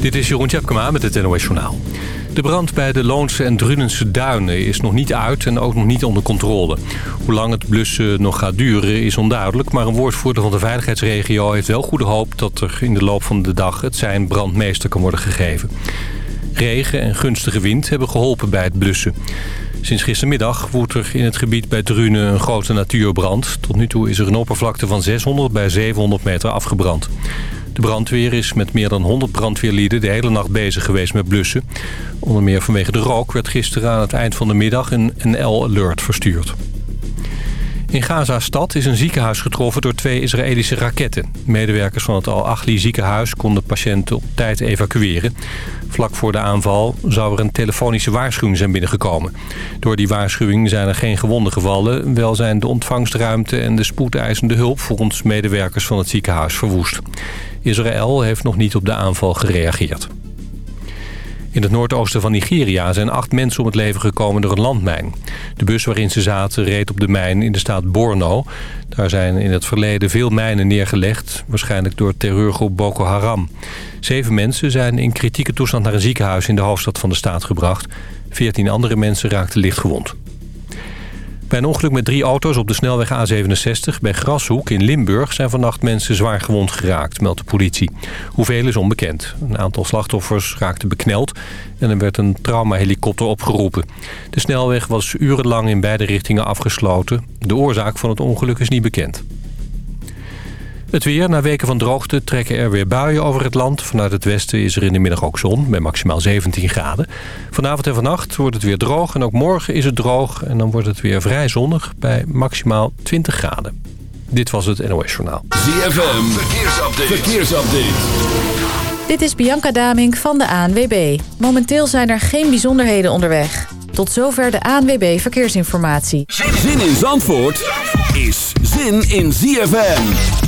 Dit is Jeroen Tjepkema met het NOS Journaal. De brand bij de Loonse en Drunense duinen is nog niet uit en ook nog niet onder controle. Hoe lang het blussen nog gaat duren is onduidelijk... maar een woordvoerder van de veiligheidsregio heeft wel goede hoop... dat er in de loop van de dag het zijn brandmeester kan worden gegeven. Regen en gunstige wind hebben geholpen bij het blussen. Sinds gistermiddag woedt er in het gebied bij Drunen een grote natuurbrand. Tot nu toe is er een oppervlakte van 600 bij 700 meter afgebrand. De brandweer is met meer dan 100 brandweerlieden de hele nacht bezig geweest met blussen. Onder meer vanwege de rook werd gisteren aan het eind van de middag een NL-alert verstuurd. In Gaza-stad is een ziekenhuis getroffen door twee Israëlische raketten. Medewerkers van het Al-Achli ziekenhuis konden patiënten op tijd evacueren. Vlak voor de aanval zou er een telefonische waarschuwing zijn binnengekomen. Door die waarschuwing zijn er geen gewonden gevallen. Wel zijn de ontvangstruimte en de spoedeisende hulp volgens medewerkers van het ziekenhuis verwoest. Israël heeft nog niet op de aanval gereageerd. In het noordoosten van Nigeria zijn acht mensen om het leven gekomen door een landmijn. De bus waarin ze zaten reed op de mijn in de staat Borno. Daar zijn in het verleden veel mijnen neergelegd, waarschijnlijk door terreurgroep Boko Haram. Zeven mensen zijn in kritieke toestand naar een ziekenhuis in de hoofdstad van de staat gebracht. Veertien andere mensen raakten licht gewond. Bij een ongeluk met drie auto's op de snelweg A67 bij Grashoek in Limburg... zijn vannacht mensen zwaar gewond geraakt, meldt de politie. Hoeveel is onbekend. Een aantal slachtoffers raakten bekneld en er werd een traumahelikopter opgeroepen. De snelweg was urenlang in beide richtingen afgesloten. De oorzaak van het ongeluk is niet bekend. Het weer. Na weken van droogte trekken er weer buien over het land. Vanuit het westen is er in de middag ook zon, bij maximaal 17 graden. Vanavond en vannacht wordt het weer droog en ook morgen is het droog. En dan wordt het weer vrij zonnig bij maximaal 20 graden. Dit was het NOS Journaal. ZFM. Verkeersupdate. Verkeersupdate. Dit is Bianca Damink van de ANWB. Momenteel zijn er geen bijzonderheden onderweg. Tot zover de ANWB Verkeersinformatie. Zin in Zandvoort is zin in ZFM.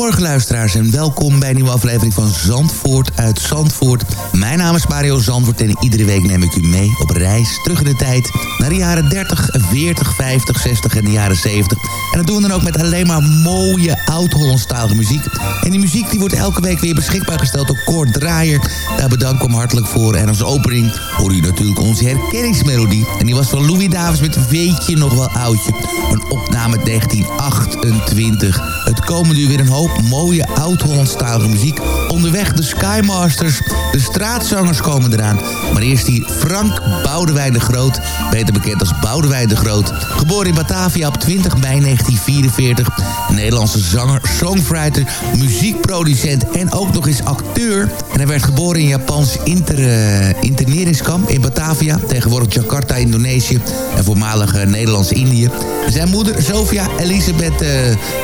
Een hele goede morgen luisteraars en welkom bij een nieuwe aflevering van Zandvoort uit Zandvoort. Mijn naam is Mario Zandvoort en iedere week neem ik u mee op reis terug in de tijd naar de jaren 30, 40, 50, 60 en de jaren 70. En dat doen we dan ook met alleen maar mooie oud-Hollandstalige muziek. En die muziek die wordt elke week weer beschikbaar gesteld door Kort Draaier. Daar bedank ik hem hartelijk voor. En als opening hoor u natuurlijk onze herkenningsmelodie. En die was van Louis Davis met Weet je nog wel oudje. Een opname 1928. Het komende uur weer een hoop mooie oud-Hollandstalige muziek. Onderweg de Skymasters, de straatzangers komen eraan. Maar eerst die Frank Boudewijn de Groot, beter bekend als Boudewijn de Groot. Geboren in Batavia op 20 mei 1944. Een Nederlandse zanger, songwriter, muziekproducent en ook nog eens acteur. En hij werd geboren in Japans inter, uh, interneringskamp in Batavia. Tegenwoordig Jakarta, Indonesië en voormalig uh, Nederlands-Indië. Zijn moeder, Sofia Elisabeth uh,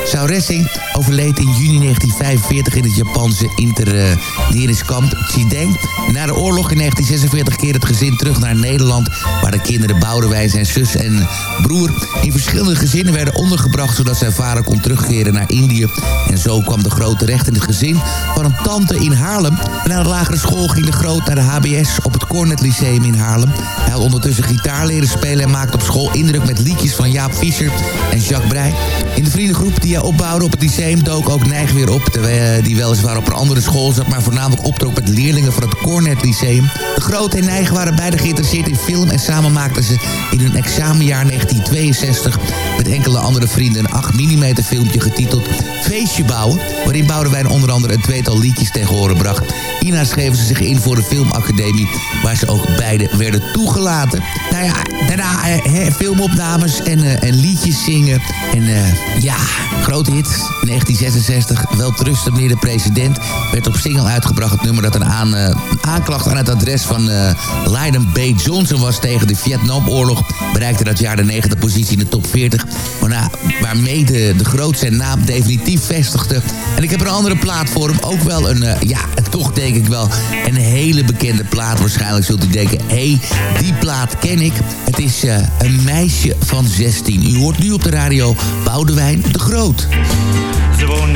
Sauressing, overleed in juni 1945 in het Japanse interneringskamp Chideng. Na de oorlog in 1946 keerde het gezin terug naar Nederland... waar de kinderen Boudewijn, zijn zus en broer... in verschillende gezinnen werden ondergebracht... zodat zijn vader kon terugkeren naar Indië. En zo kwam de grote recht in het gezin van een tante in Haarlem. En na de lagere school ging de groot naar de HBS op het Cornet Lyceum in Haarlem. Hij had ondertussen gitaar leren spelen... en maakte op school indruk met liedjes van Jaap Fischer en Jacques Brey. In de vriendengroep die hij opbouwde op het lyceum dook ook Neig weer op... terwijl die weliswaar op een andere school zat... maar voornamelijk optrok met leerlingen van het Cornet Lyceum. De Groot en waren beide geïnteresseerd in film... en samen maakten ze in hun examenjaar 1962... met enkele andere vrienden een 8 mm filmpje getiteld Feestje bouwen... waarin Boudewijn onder andere een tweetal liedjes tegen horen bracht. Hierna schreven ze zich in voor de filmacademie... waar ze ook beide werden toegelaten. Nou ja, daarna eh, filmopnames en, uh, en liedjes zingen. En ja, grote hit. 1966, welterusten meneer de president... werd op single uitgebracht het nummer dat een, een aanklacht aan het adres van uh, Lyndon B. Johnson was tegen de Vietnamoorlog. Bereikte dat jaar de negende positie in de top 40. Waarna, waarmee de, de groot zijn naam definitief vestigde. En ik heb een andere plaat voor hem. Ook wel een, uh, ja, toch denk ik wel een hele bekende plaat. Waarschijnlijk zult u denken, hé, hey, die plaat ken ik. Het is een meisje van 16. U hoort nu op de radio Boudewijn de Groot. Ze woonde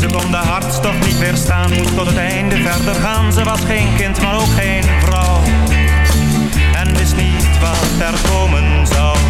Ze kon de hartstocht niet weerstaan, moest tot het einde verder gaan. Ze was geen kind, maar ook geen vrouw. En wist niet wat er komen zou.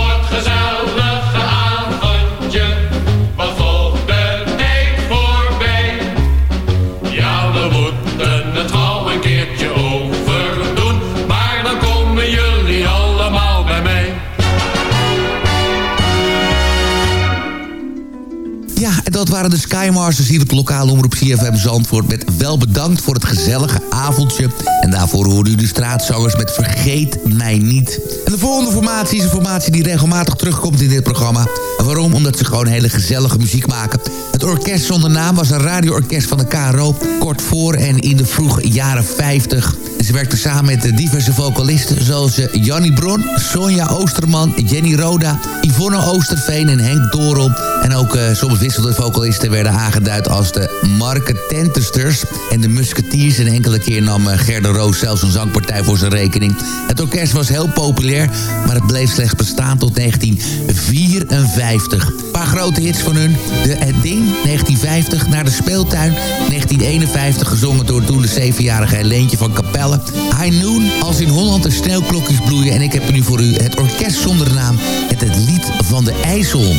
waren de Skymasters hier op de lokale omroep CFM Zandvoort... met wel bedankt voor het gezellige avondje. En daarvoor hoorde u de straatzangers met Vergeet Mij Niet. En de volgende formatie is een formatie die regelmatig terugkomt in dit programma. Waarom? Omdat ze gewoon hele gezellige muziek maken. Het orkest zonder naam was een radioorkest van de KRO... kort voor en in de vroege jaren 50... Ze werkte samen met diverse vocalisten zoals eh, Jannie Bron, Sonja Oosterman, Jenny Roda, Yvonne Oosterveen en Henk Dorel. En ook uh, soms wisselende vocalisten werden aangeduid als de Marketentesters en de Musketeers. En enkele keer nam uh, Gerda Roos zelfs een zangpartij voor zijn rekening. Het orkest was heel populair, maar het bleef slechts bestaan tot 1954. Een paar grote hits van hun. De Het Ding, 1950, Naar de Speeltuin, 1951, gezongen door toen de zevenjarige Helentje van Capelle. High Noon, Als in Holland de sneeuwklokjes bloeien. En ik heb nu voor u het orkest zonder naam met het lied van de IJssel.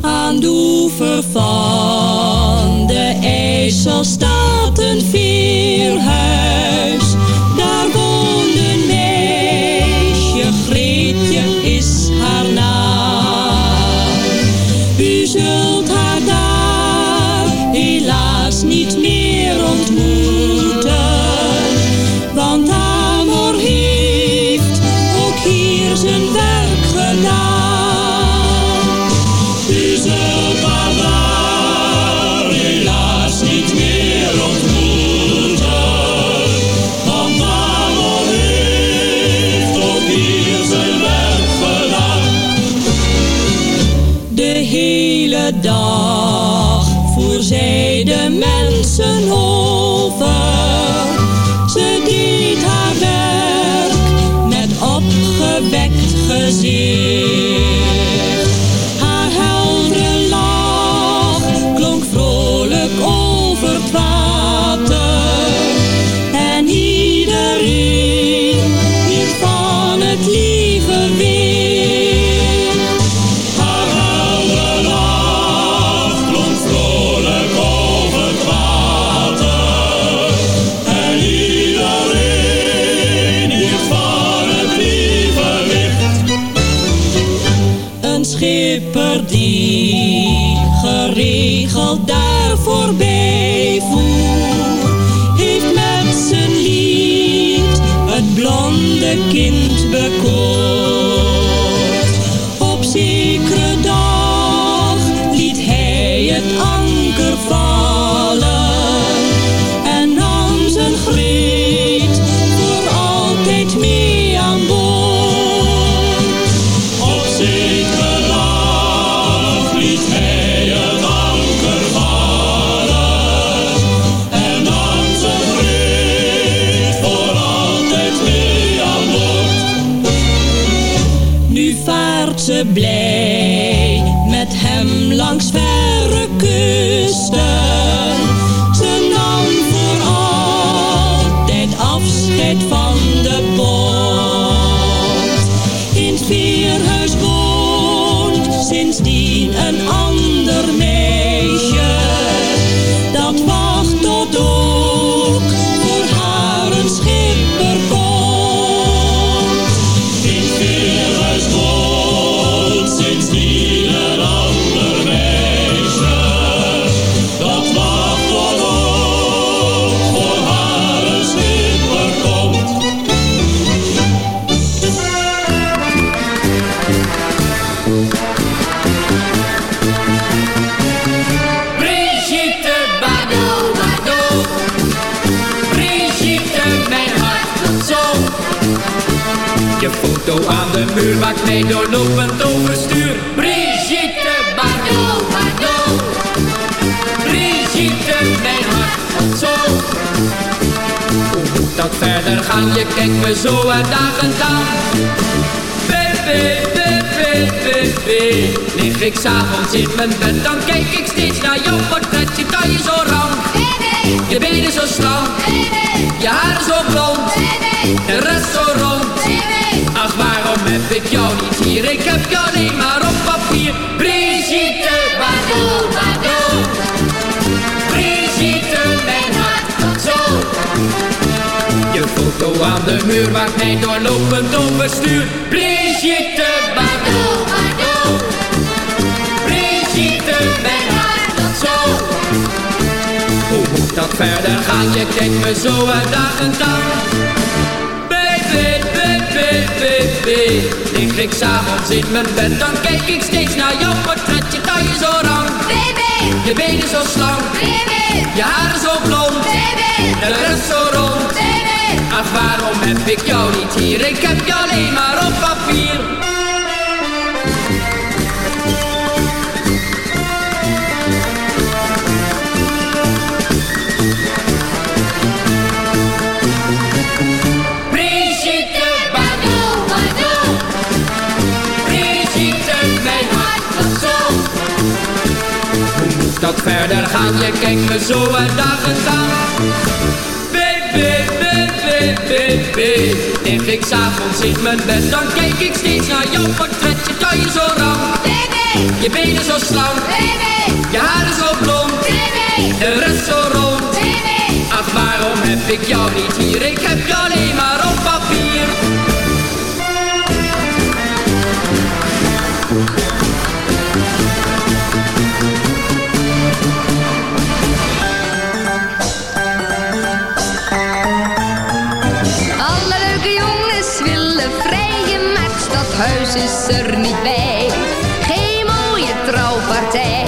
Aan de oever van de IJssel staat een veerhuis. kind bekomen. Mij doorlopend overstuur. Brigitte Bardot, Bardot. Brigitte, mijn hart zo. Dat verder gaan? Je kijkt me zo uitdagend aan. Baby, baby, baby. Lig ik s'avonds in mijn bed, dan kijk ik steeds naar jouw portret. Ik heb jou alleen maar op papier. Brigitte, Bardot, Bardot. Brigitte, mijn hart gaat zo. Je foto aan de muur maakt mij doorlopend overstuur. Brigitte, Bardot, Bardot. Brigitte, mijn hart gaat zo. Hoe moet dat verder gaan? Je kijkt me zo uitdagend aan. Lig ik s'avonds in mijn bed, dan kijk ik steeds naar jouw portret. Je taille zo rank, baby. Je benen zo slank, baby. Je haren zo blond, baby. De rest zo rond, baby. Ach, waarom heb ik jou niet hier? Ik heb jou alleen maar op papier. Verder gaan? Je kijkt me zo uitdagend aan. Baby, baby, baby. Lig ik s'avonds in mijn bed, dan kijk ik steeds naar jouw portret. Je taille zo rank, baby. Je benen zo slank, baby. Je haren zo blond, baby. De rest zo rond, baby. Ach, waarom heb ik jou niet hier? Ik heb jou alleen maar stadhuis is er niet bij. Geen mooie trouwpartij,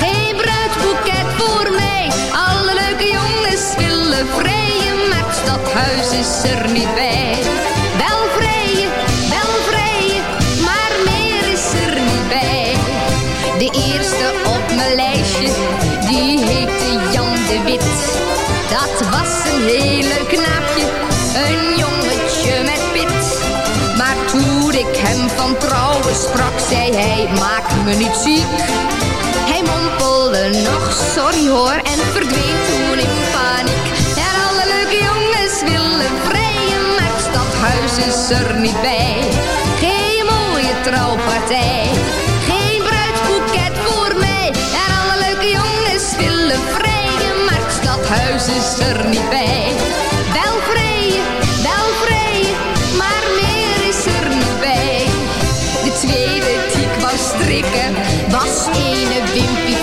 geen bruidsboeket voor mij. Alle leuke jongens willen vrijen, maar het stadhuis is er niet bij. Niet ziek. Hij mompelde nog, sorry hoor, en verdween toen in paniek. En alle leuke jongens willen vrijen, maar het stadhuis is er niet bij. ene Wimpy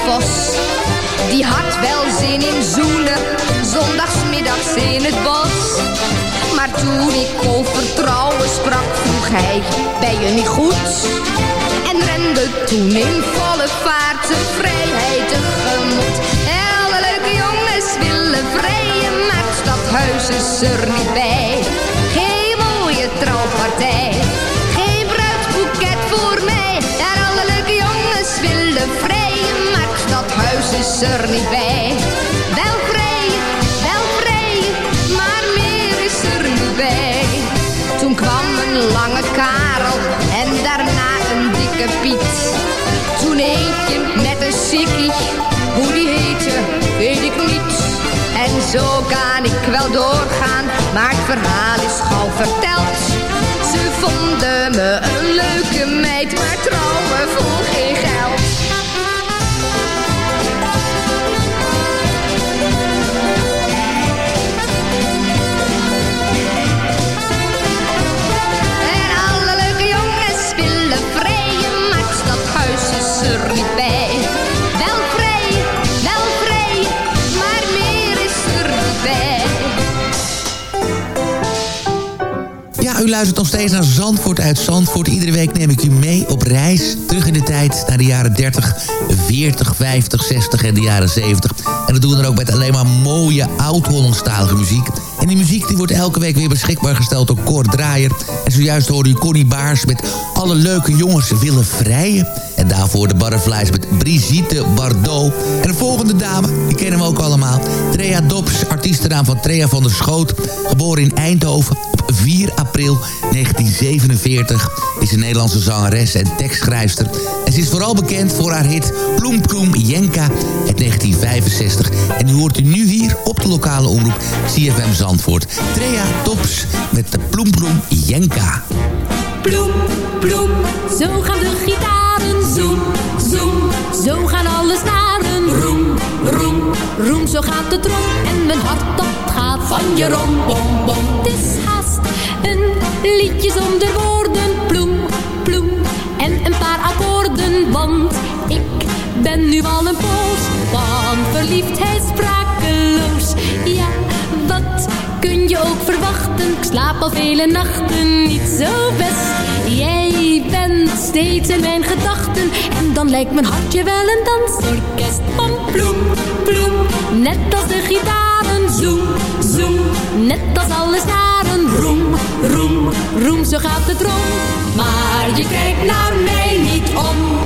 Die had wel zin in zoenen, zondagsmiddags in het bos. Maar toen ik over vertrouwen sprak, vroeg hij, ben je niet goed? En rende toen in volle vaart de vrijheid tegemoet. Alle leuke jongens willen vrijen, maar stadhuis is er niet bij. Is er niet bij. Wel vrij, wel vrij. Maar meer is er niet bij. Toen kwam een lange Karel en daarna een dikke Piet. Toen eentje met een sikkie, hoe die heette, weet ik niet. En zo kan ik wel doorgaan, maar het verhaal is gauw verteld. Ze vonden me een leuke meid, maar trouwen voor u luistert nog steeds naar Zandvoort uit Zandvoort. Iedere week neem ik u mee op reis terug in de tijd naar de jaren 30, 40, 50, 60 en de jaren 70. En dat doen we dan ook met alleen maar mooie oud-Hollandstalige muziek. En die muziek die wordt elke week weer beschikbaar gesteld door Cor Draaier. En zojuist hoorde u Connie Baars met Alle Leuke Jongens Willen Vrijen. En daarvoor de Butterflies met Brigitte Bardot. En de volgende dame, die kennen we ook allemaal. Trea Dops, artiestennaam van Trea van der Schoot. Geboren in Eindhoven op 4 april 1947. Is een Nederlandse zangeres en tekstschrijfster. En ze is vooral bekend voor haar hit Ploem Ploem Jenka uit 1965. En u hoort u nu hier op de lokale omroep CFM Zandvoort. Trea Dops met de Ploem Ploem Jenka. Ploem, ploem, zo gaan de gitaren. Zoem, zoem, zo gaan alle snaren. Roem, roem, roem, zo gaat de trom. En mijn hart dat gaat van je rom, bom, bom. Het is haast een liedje zonder woorden. En een paar akkoorden. Want ik ben nu al een poos van verliefdheid sprakeloos. Ja, wat kun je ook verwachten? Ik slaap al vele nachten niet zo best. Jij bent steeds in mijn gedachten. En dan lijkt mijn hartje wel een dansorkest. Van ploem, ploem, net als de gitaren. Zoem, zoem, net als alle snaren. Roem, roem, roem, zo gaat het rond. Maar je kijkt naar mij niet om.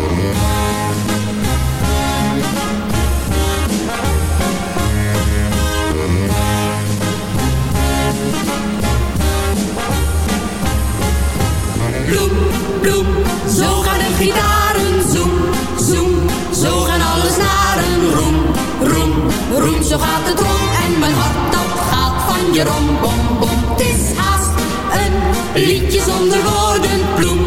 Bloem, bloem, zo gaan de gitaren. Zoem, zoem, zo gaan alle snaren. Roem, zo gaat het rond. En mijn hart dat gaat van je rom, bom, bom. Het is haast een liedje zonder woorden. Bloem,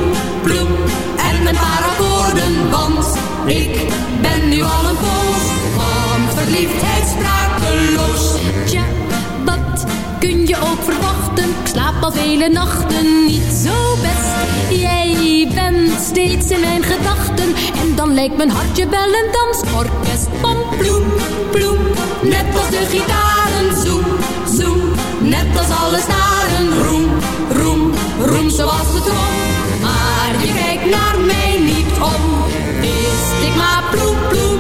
Ik slaap al vele nachten niet zo best. Jij bent steeds in mijn gedachten. En dan lijkt mijn hartje wel een dansorkest. Van ploem, ploem, net als de gitaren. Zoem, zoem, net als alle staren. Roem, roem, roem zoals de trom. Maar je kijkt naar mij niet om. Wist ik maar ploem, ploem,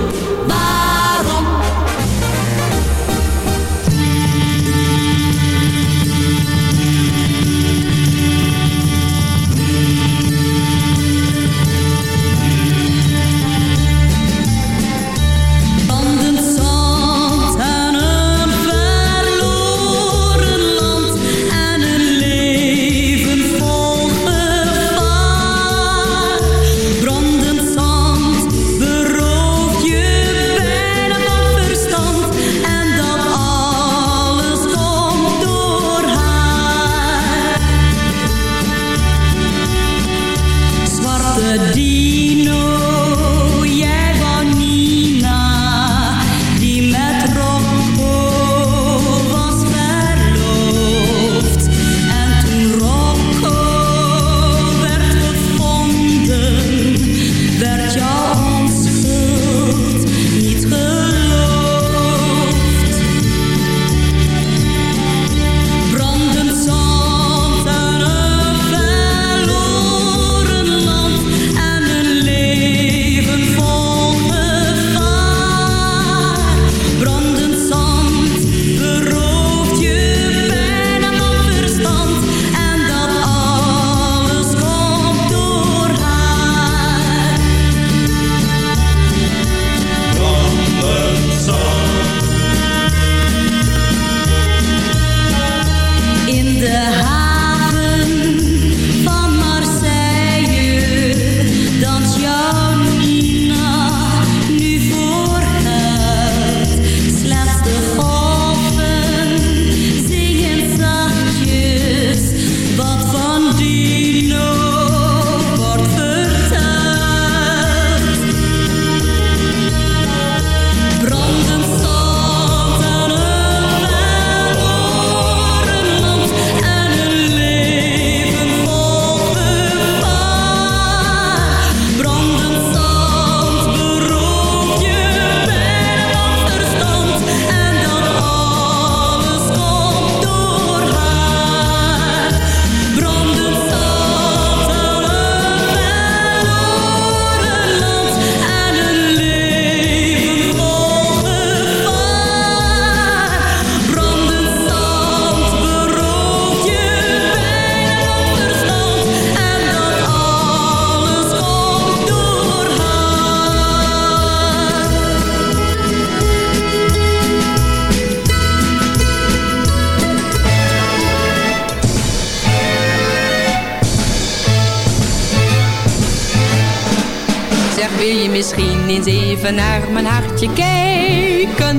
eens even naar mijn hartje kijken?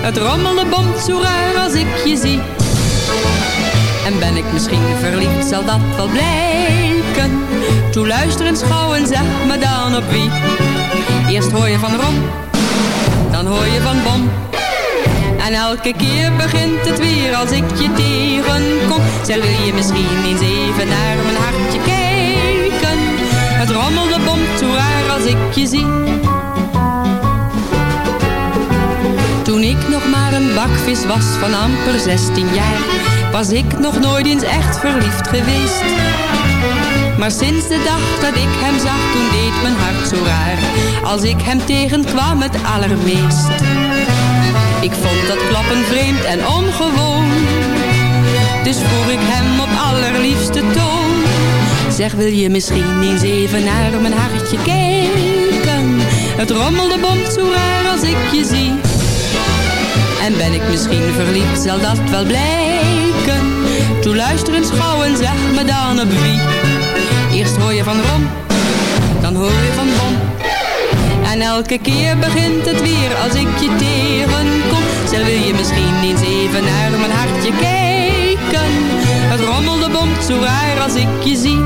Het rommelde bomt zo raar als ik je zie. En ben ik misschien verliefd, zal dat wel blijken. Toe luister en schouw en zeg me dan op wie. Eerst hoor je van Rom, dan hoor je van Bom. En elke keer begint het weer als ik je tegenkom. Zeg, wil je misschien eens even naar mijn hartje kijken? Het rommelde bomt zo raar als ik je zie. Toen ik nog maar een bakvis was van amper 16 jaar, was ik nog nooit eens echt verliefd geweest. Maar sinds de dag dat ik hem zag, toen deed mijn hart zo raar, als ik hem tegenkwam het allermeest. Ik vond dat klappen vreemd en ongewoon, dus vroeg ik hem op allerliefste toon. Zeg, wil je misschien eens even naar mijn hartje kijken? Het rommelde bomt zo raar als ik je zie. En ben ik misschien verliefd, zal dat wel blijken. Toe luister eens gauw en zeg me dan op wie. Eerst hoor je van Rom, dan hoor je van Bom. En elke keer begint het weer als ik je tegenkom. Zeg, wil je misschien eens even naar mijn hartje kijken? Het rommelde bomt zo raar als ik je zie.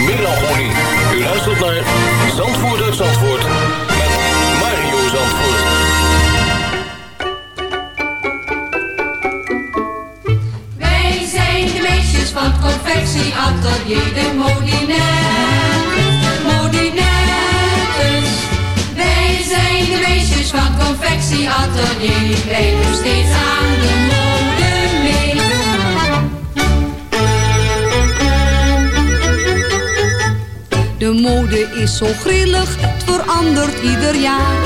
melancholie. U luistert naar Zandvoort uit Zandvoort met Mario Zandvoort. Wij zijn de meisjes van het confectieatelier, de modinettes, modinettes. Wij zijn de meisjes van het confectieatelier, doen steeds aan de mode is zo grillig, het verandert ieder jaar.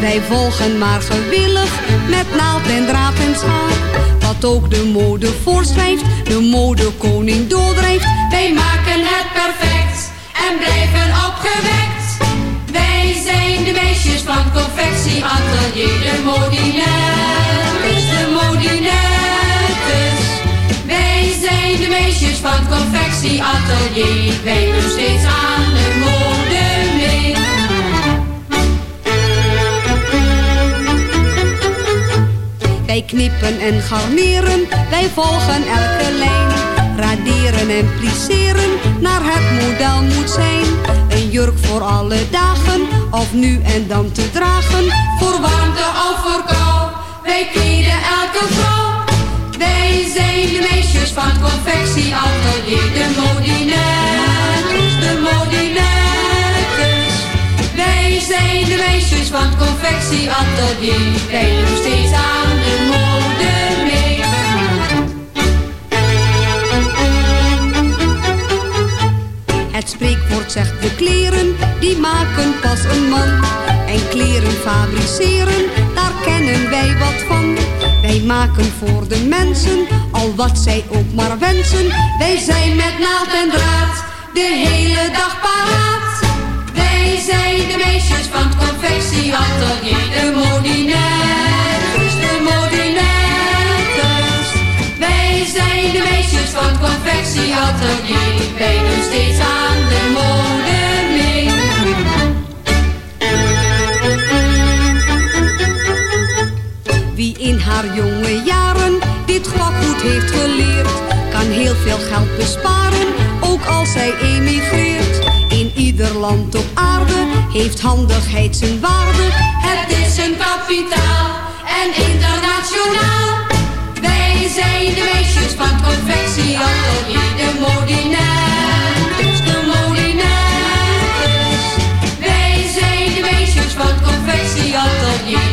Wij volgen maar gewillig, met naald en draad en schaar. Wat ook de mode voorschrijft, de modekoning doordrijft. Wij maken het perfect en blijven opgewekt. Wij zijn de meisjes van het confectieatelier, de modinettes, de modinettes. Wij zijn de meisjes van het confectieatelier, wij doen steeds aan Wij knippen en garneren, wij volgen elke lijn. Raderen en plisseren, naar het model moet zijn. Een jurk voor alle dagen, of nu en dan te dragen. Voor warmte of voor kou, wij kleden elke vrouw. Wij zijn de meisjes van het confectieatelier, de modinettes, de zijn de meisjes van het confectieatelier. Wij doen steeds aan de mode mee. Het spreekwoord zegt de kleren, die maken pas een man. En kleren fabriceren, daar kennen wij wat van. Wij maken voor de mensen, al wat zij ook maar wensen. Wij zijn met naald en draad, de hele dag paraat. Wij zijn de meisjes van het confectieatelier, de modinettes, de modinettes. Wij zijn de meisjes van het confectieatelier, wij doen steeds aan de mode. Wie in haar jonge jaren dit goed heeft geleerd, kan heel veel geld besparen, ook als zij emigreert. Ieder land op aarde heeft handigheid zijn waarde. Het is een kapitaal en internationaal. Wij zijn de meisjes van het confectieatelier, de modinettes, de modinettes. Wij zijn de meisjes van het confectieatelier,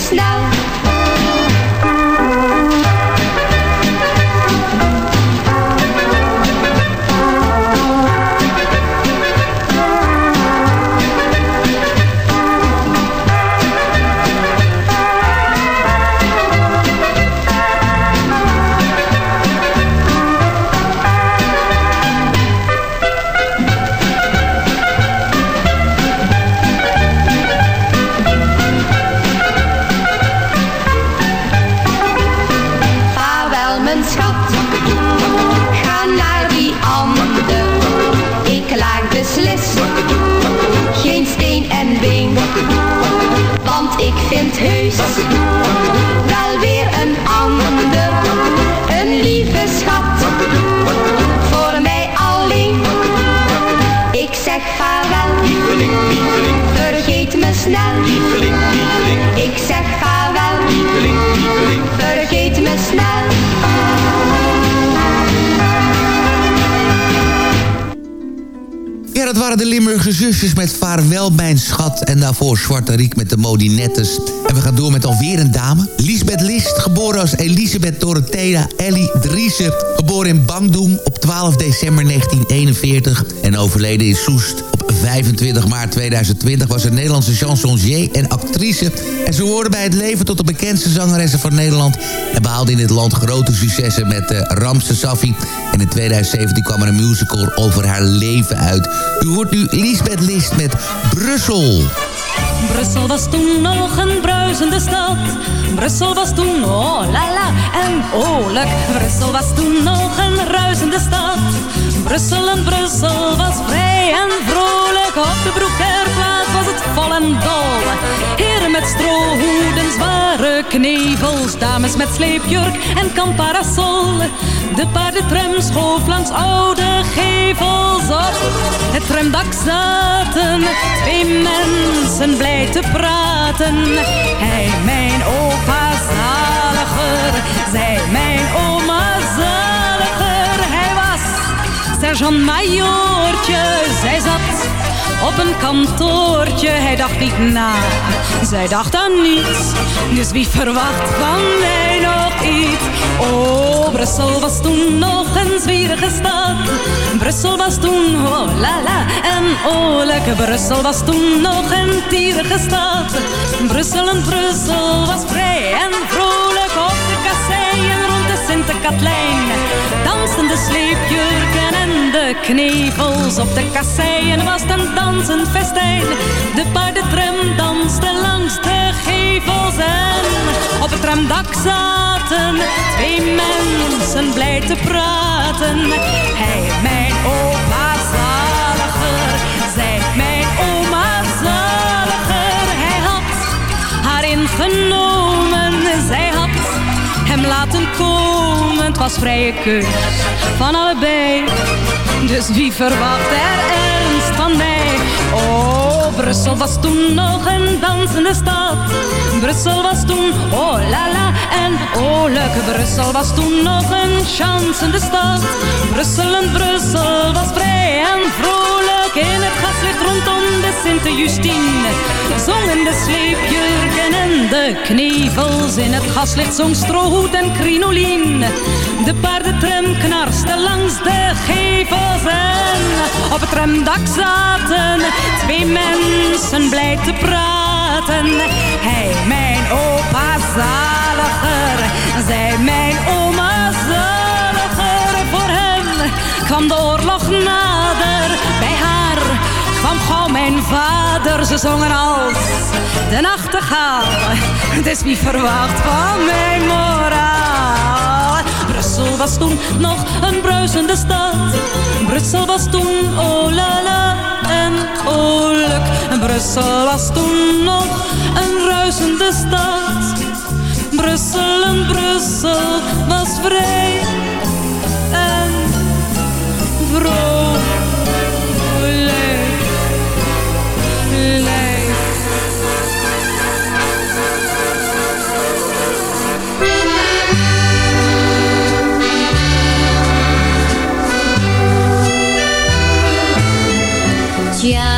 vergeet me dat waren de Limburgse zusjes met Vaarwel mijn schat. En daarvoor Zwarte Riek met de Modinettes. En we gaan door met alweer een dame. Lisbeth List, geboren als Elisabeth Dorothea Ellie Driessen. Geboren in Bangdoem op 12 december 1941. En overleden in Soest 25 maart 2020 was een Nederlandse chansonnier en actrice. En ze hoorde bij het leven tot de bekendste zangeressen van Nederland. En behaalde in het land grote successen met uh, Ramse Safi. En in 2017 kwam er een musical over haar leven uit. U hoort nu Lisbeth List met Brussel. Brussel was toen nog een bruisende stad. Brussel was toen oh la la en oorlijk. Brussel was toen nog een ruisende stad. Brussel en Brussel was vrij en vrolijk. Op de Broekerplaats was het vol en. Heren met strohoeden, zware knevels. Dames met sleepjurk en kamparasol. De paardentram schoof langs oude gevels op. Het tramdak zaten twee mensen blij te praten. Hij mijn opa zaliger, zij mijn oma zaliger. Hij was sergeant Majoortje. Zij zat op een kantoortje. Hij dacht niet na, zij dacht aan niets. Dus wie verwacht van mij nog iets? Oh, Brussel was toen nog een zwierige stad. Brussel was toen, oh la la, en oh lekker. Brussel was toen nog een tierige stad. Brussel en Brussel was vrij en vrolijk op de kasseien rond de Sint-Katlijn. Dansende sleepjurken en de knevels op de kasseien was een dansend festijn. De paardentram danste langs de gevels en op het tramdak zaten twee mensen blij te praten. Hij, mijn opa zaliger, zij, mijn oma zaliger. Hij had haar ingenomen, zij had hem laten komen. Het was vrije keus van allebei. Dus wie verwacht er ernst van mij? Oh, Brussel was toen nog een dansende stad. Brussel was toen, oh la la, en oh leuk. Brussel was toen nog een chansende stad. Brussel en Brussel was vrij en vrolijk in het gaslicht rondom de Sint-Justine. Zongen de sleepjurken en de knevels in het gaslicht zong strohoed en crinolien. De paardentram knarste langs de gevels en op het tramdak zaten twee mensen blij te praten. Hij, mijn opa zaliger, zij, mijn oma zaliger. Voor hem kwam de oorlog nader, kwam mijn vader. Ze zongen als de nachtegaal, dus wie verwacht van mijn moraal? Brussel was toen nog een bruisende stad. Brussel was toen oh la la en oh luk. Brussel was toen nog een ruisende stad. Brussel en Brussel was vrij en vrolijk. Jaloezie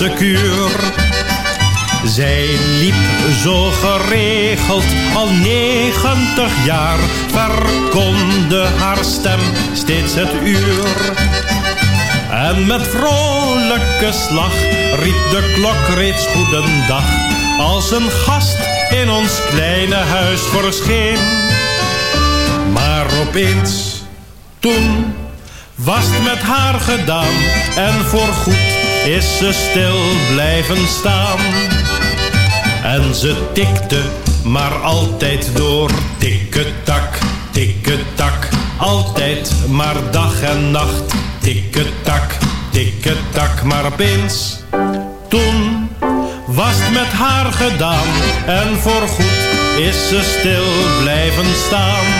secuur. Zij liep zo geregeld al negentig jaar. Verkonde haar stem steeds het uur. En met vrolijke slag riep de klok reeds goedendag. Als een gast in ons kleine huis verscheen. Maar opeens, toen was het met haar gedaan. En voorgoed is ze stil blijven staan. En ze tikte maar altijd door. Tikketak, tikketak, altijd maar dag en nacht. Tikketak, tikketak, maar opeens, toen was het met haar gedaan. En voorgoed is ze stil blijven staan.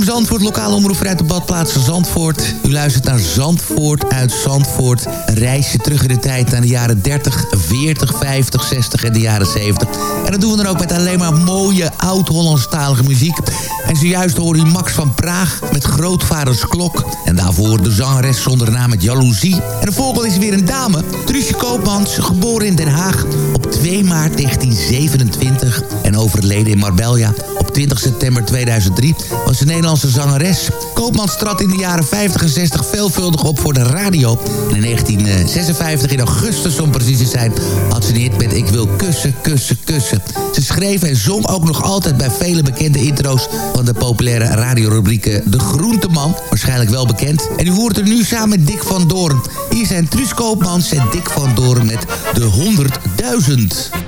Zandvoort, lokale omroep vanuit de badplaats Zandvoort. U luistert naar Zandvoort uit Zandvoort. Een reisje terug in de tijd naar de jaren 30, 40, 50, 60 en de jaren 70. En dat doen we dan ook met alleen maar mooie oud-Hollandstalige muziek. En zojuist hoorde u Max van Praag met Grootvaders Klok. En daarvoor de zangeres zonder naam met Jaloezie. En de volgende is weer een dame. Truusje Koopmans, geboren in Den Haag op 2 maart 1927. En overleden in Marbella op 20 september 2003 was een Nederlandse zangeres. Koopmans trad in de jaren 50 en 60 veelvuldig op voor de radio. En in 1956, in augustus om precies te zijn, had ze hit met Ik wil kussen, kussen, kussen. Ze schreef en zong ook nog altijd bij vele bekende intro's de populaire radiorubrieken De Groenteman. Waarschijnlijk wel bekend. En u hoort er nu samen met Dick van Doorn. Hier zijn Truus Koopmans en Dick van Doorn met De 100.000.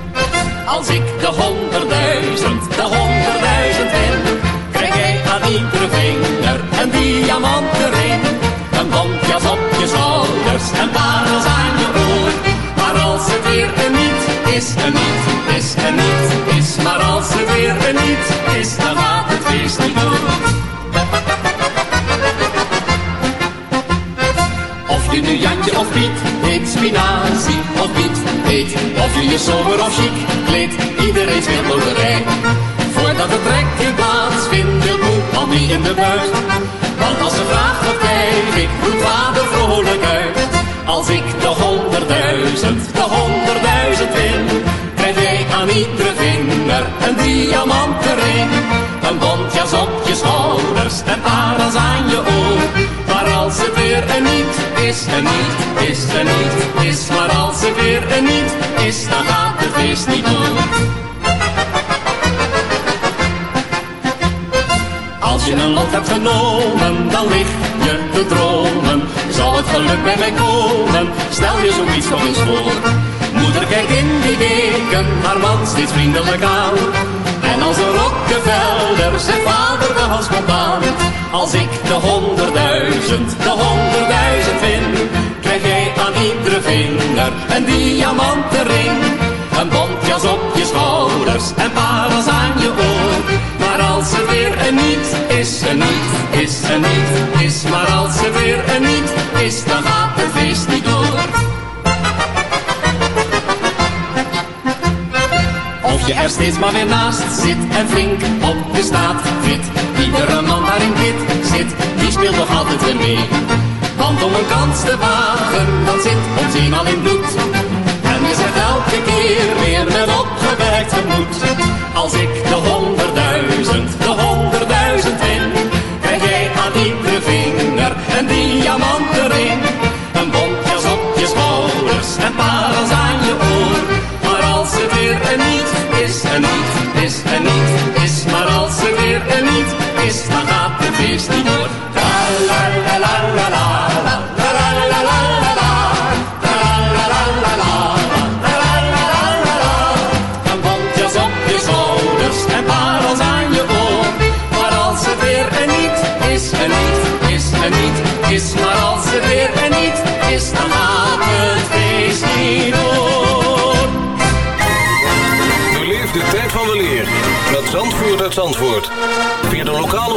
Als ik de honderdduizend, de honderdduizend win, krijg jij aan iedere vinger een diamanten ring. Een bontjas op je schouders en parels aan je oor. Maar als het weer niet is, een niet is, een niet is. Maar als het weer een niet is, dan gaat door. Of je nu Jantje of Piet heet, spinazie of Piet heet. Of je je sober of chic kleedt, iedereen speelt loterij. Voordat het trekken plaatsvindt, wil moe al niet in de buurt. Want als ze vraagt wat krijg ik, roept vader vrolijk uit. Als ik de honderdduizend, de honderdduizend win, krijg jij aan iedere vinger een diamanten ring. Op je schouders en parels aan je oor. Maar als het weer een niet is, een niet is, een niet is. Maar als het weer een niet is, dan gaat het feest niet door. Als je een lot hebt genomen, dan lig je te dromen. Zal het geluk bij mij komen? Stel je zoiets nog eens voor. Moeder kijkt in die weken haar man steeds vriendelijk aan. En als een Rockefeller zegt vader de spontaan. Als ik de honderdduizend, de honderdduizend win, krijg jij aan iedere vinger een diamanten ring. Een bontjas op je schouder schouders en parels aan je oor. Maar als het weer een niet is, een niet is, een niet is. Maar als het weer een niet is, dan gaat het feest niet door. Je er steeds maar weer naast zit en flink op de staat fit. Iedere man daar in dit zit, die speelt nog altijd weer mee. Want om een kans te wagen, dat zit ons eenmaal in bloed. En je zegt elke keer weer met opgewerkt gemoed. Als ik de honderdduizend, de honderdduizend win, krijg jij aan iedere vinger een diamantenring. Een la. La la la la la la. Een bontjas op je schouders en parels aan je oor. Maar als het weer een niet is, een niet is, een niet is. Maar als het weer een niet is, dan gaat het feest niet door. Beleef de tijd van de leer met Zandvoort uit Zandvoort.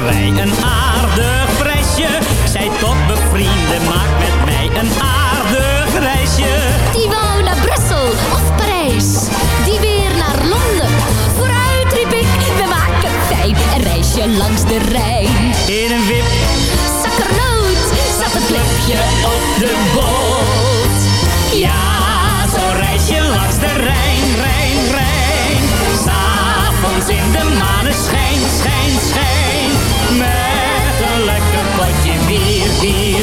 loterij een aardig prijsje. Zij tot bevrienden, maak met mij een aardig reisje. Die wou naar Brussel of Parijs, die weer naar Londen. Vooruit riep ik, we maken fijn een reisje langs de Rijn. In een wip, Zakkernoot zat het klepje op de boot. ja, zo'n reisje langs de Rijn,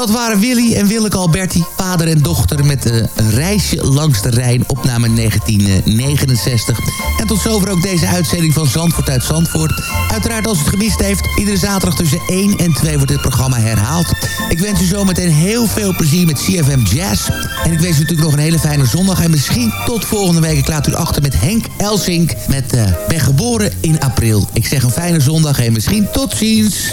dat waren Willy en Willeke Alberti, vader en dochter... met eh, een reisje langs de Rijn, opname 1969. En tot zover ook deze uitzending van Zandvoort uit Zandvoort. Uiteraard als het gemist heeft, iedere zaterdag tussen 1 en 2 wordt dit programma herhaald. Ik wens u zometeen heel veel plezier met CFM Jazz. En ik wens u natuurlijk nog een hele fijne zondag. En misschien tot volgende week. Ik laat u achter met Henk Elsink met eh, Ben geboren in april. Ik zeg een fijne zondag en misschien tot ziens.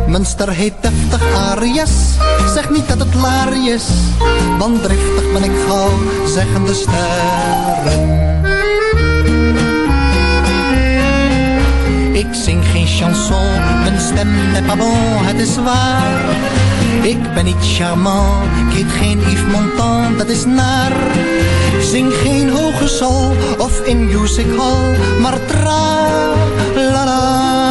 Mijn ster heet deftig Arias, zeg niet dat het laar is. Want driftig ben ik gauw, zeggen de sterren. Ik zing geen chanson, mijn stem n'est pas bon, het is waar. Ik ben niet charmant, ik heet geen Yves Montand, dat is naar. Zing geen hoge sol of in music hall, maar tra la la.